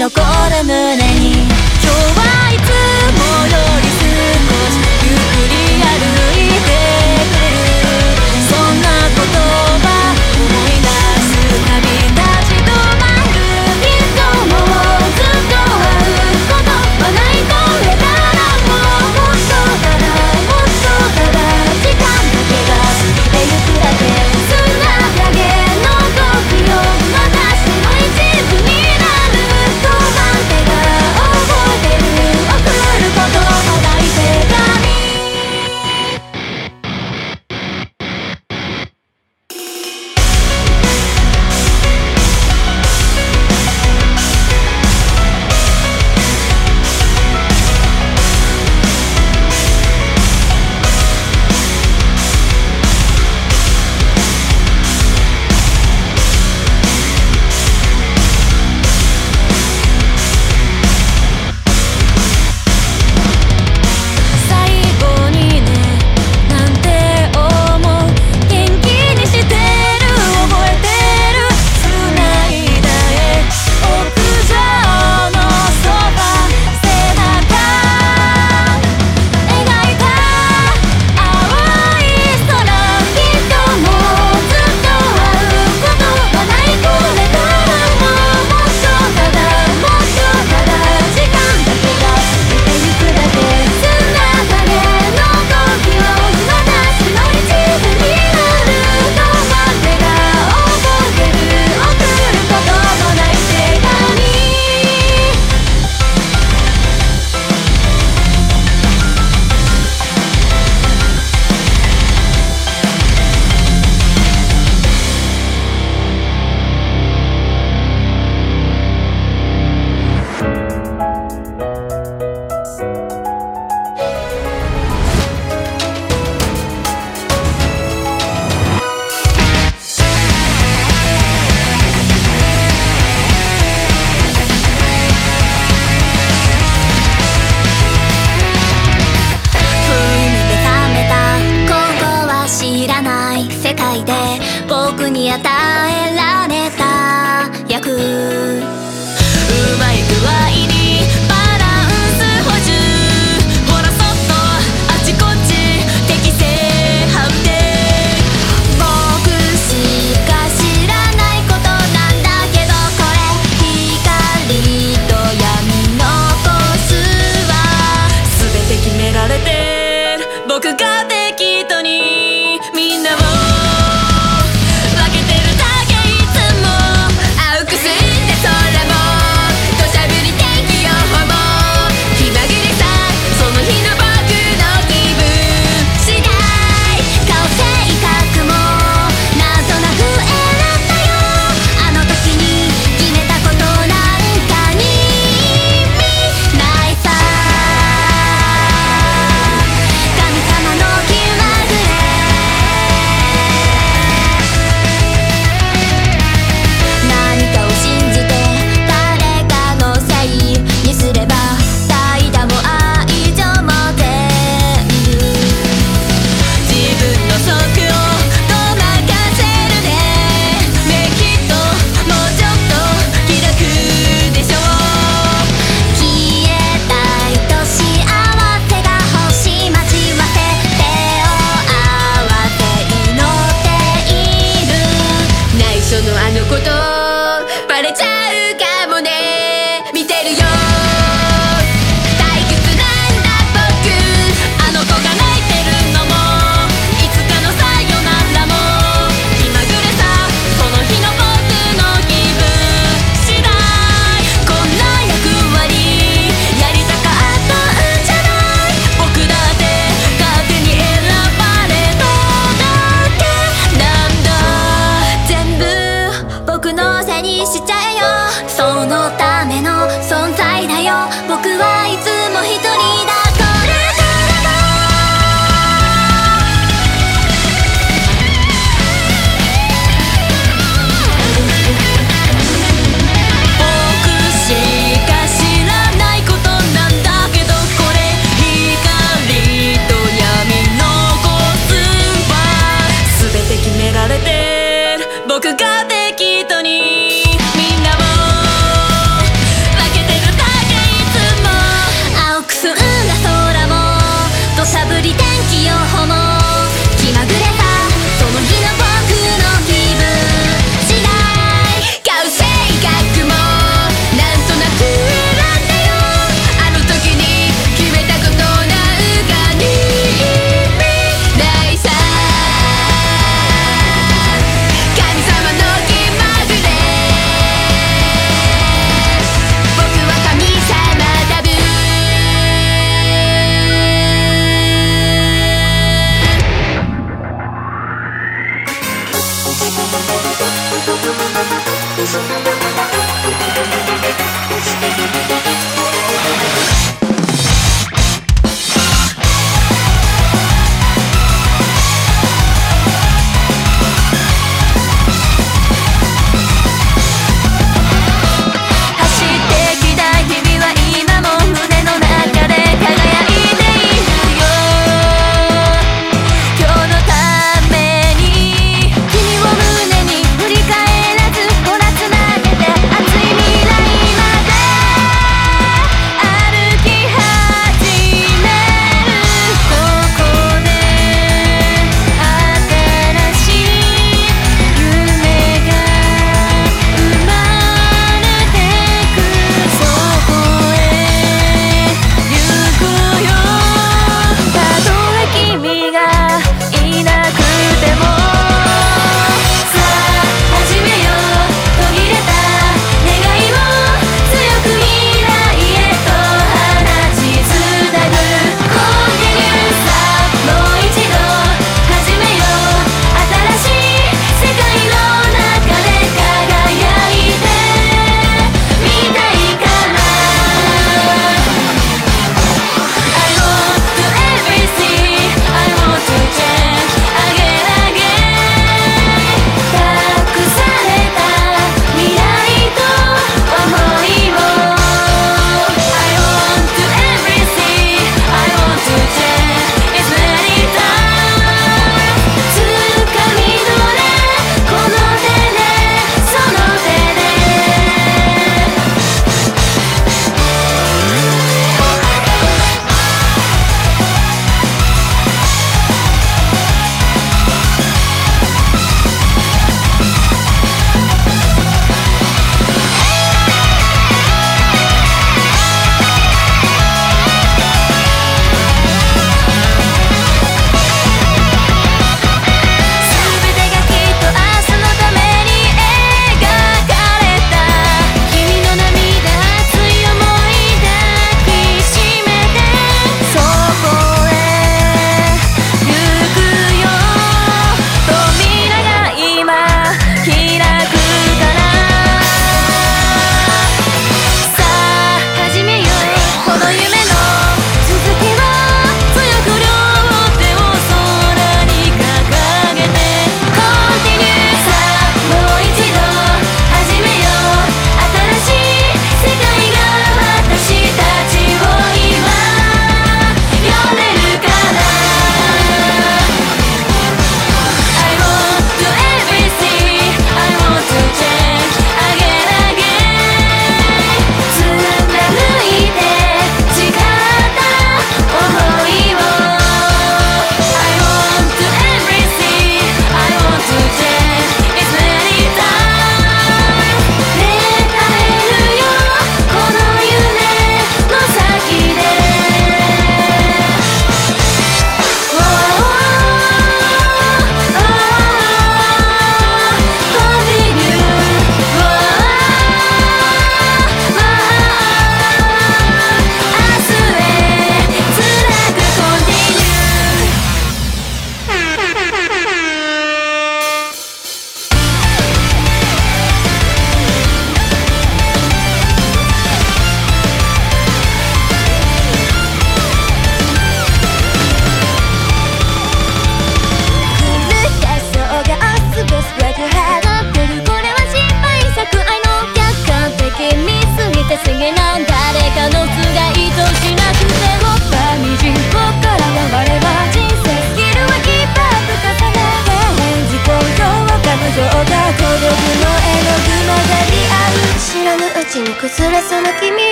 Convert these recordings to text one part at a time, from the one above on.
loco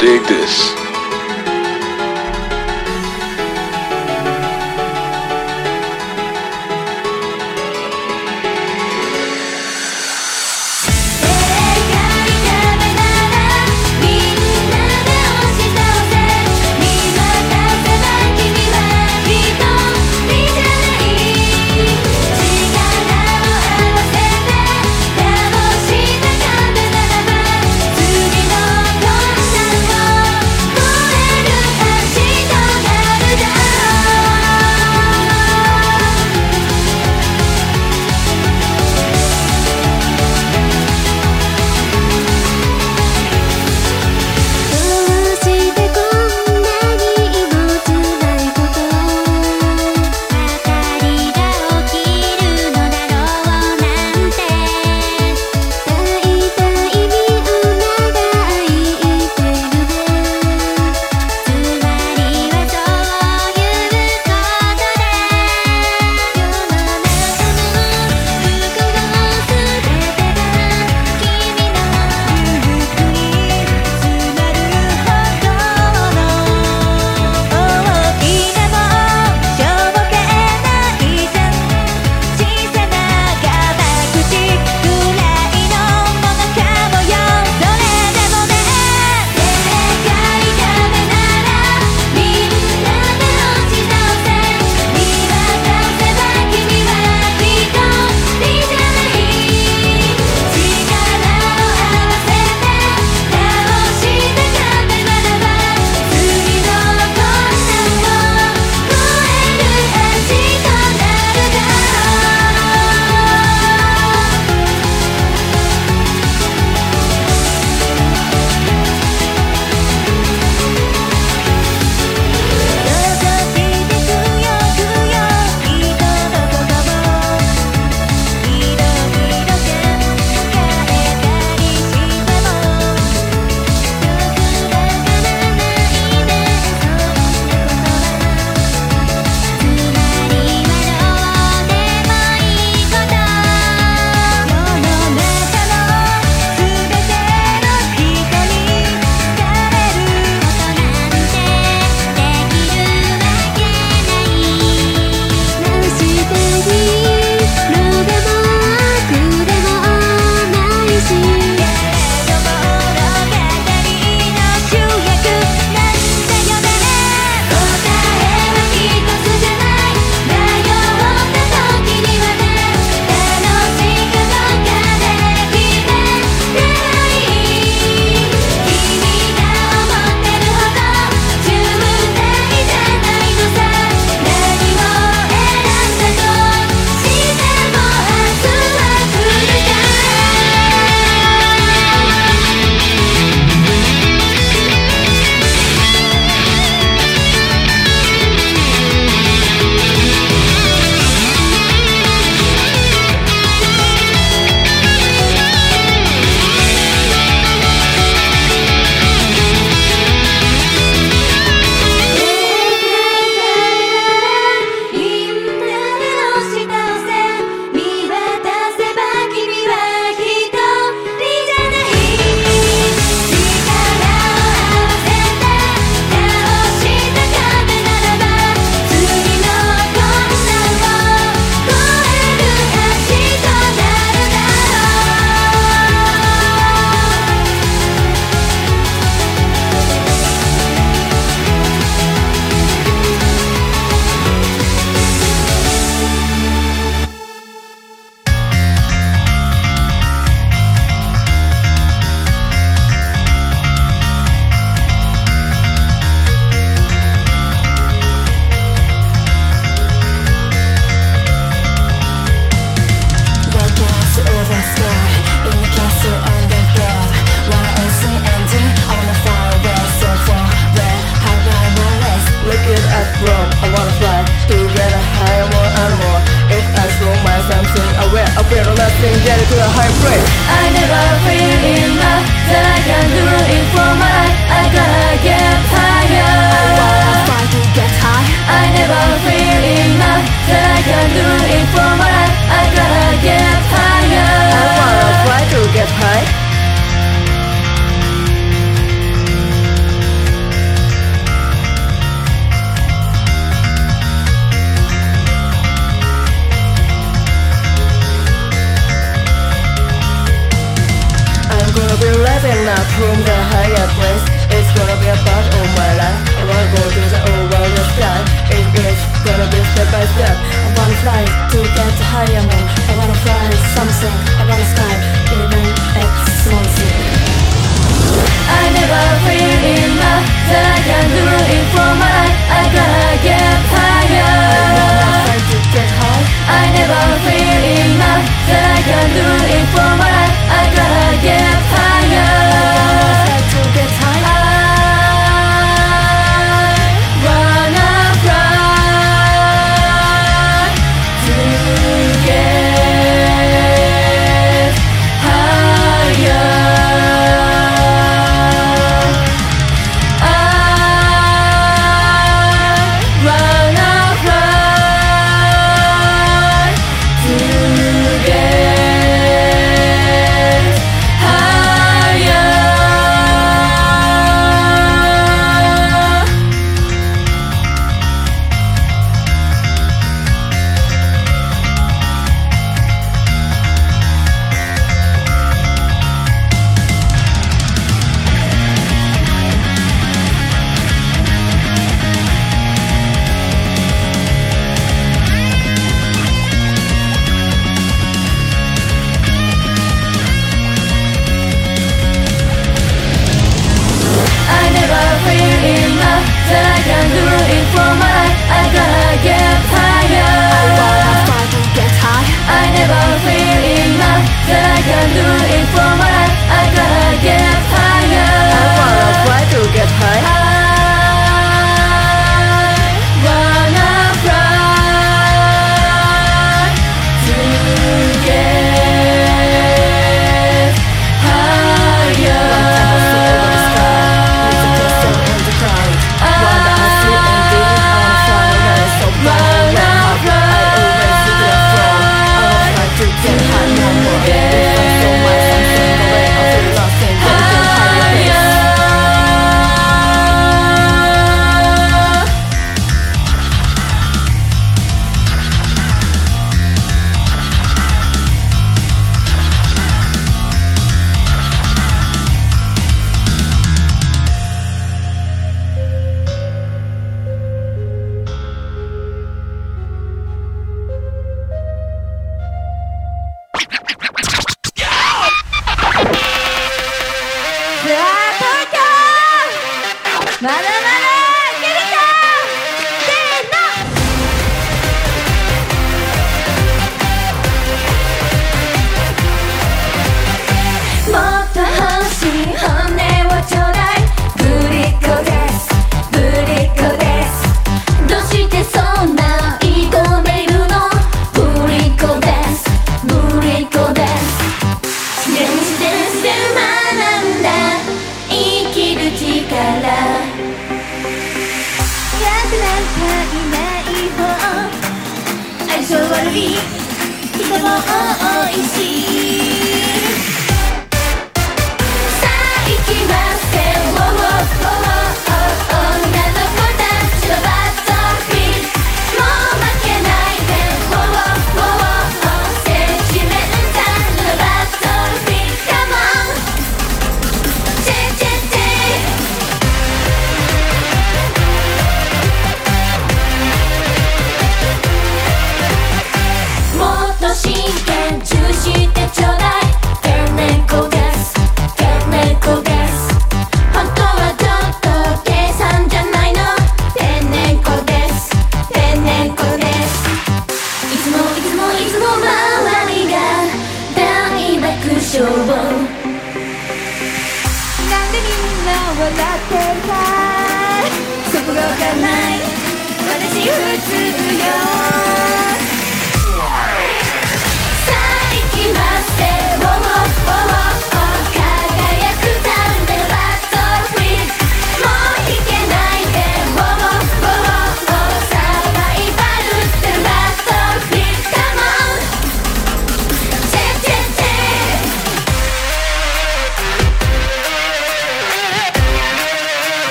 Dig this.「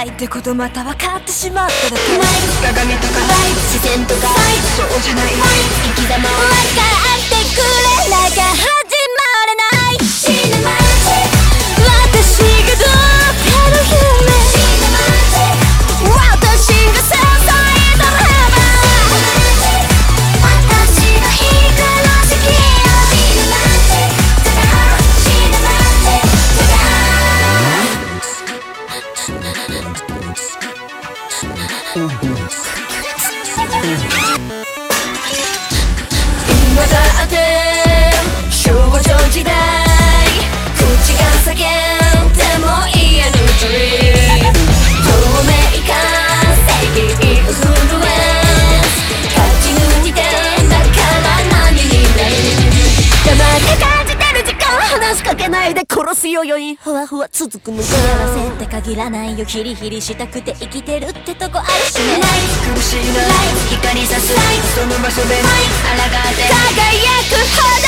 ないってことまた分かっよ。ヒリヒリしたくて生きてるってとこ愛しめない苦しいな光さす。その場所で抗って。輝く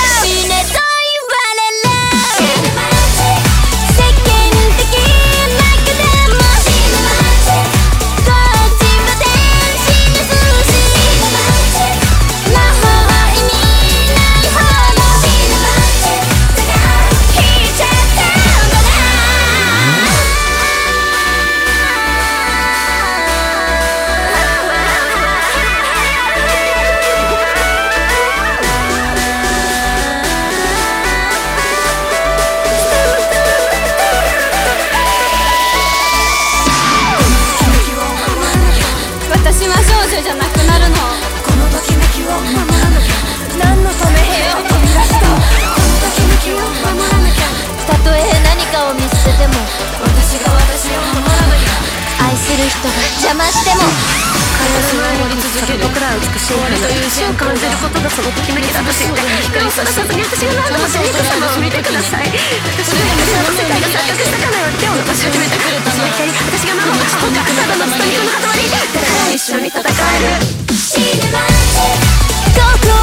瞬感じることがそのときめきだとに私が何度も死にくさまを見てください私の私の世界が錯覚したかのよ手を伸ばし始めた私は一体私が魔法をしたのかただのストリックの塊だから一緒に戦える。死ぬまで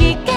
chica.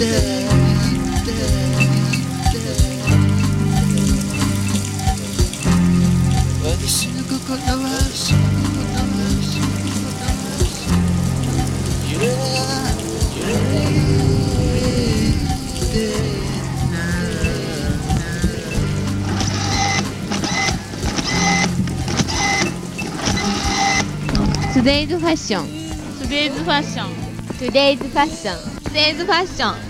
私の心は私の心は私の心は揺れ揺れてトゥデイズファッショントゥデイズファッショントゥデイズファッショントゥデイズファッション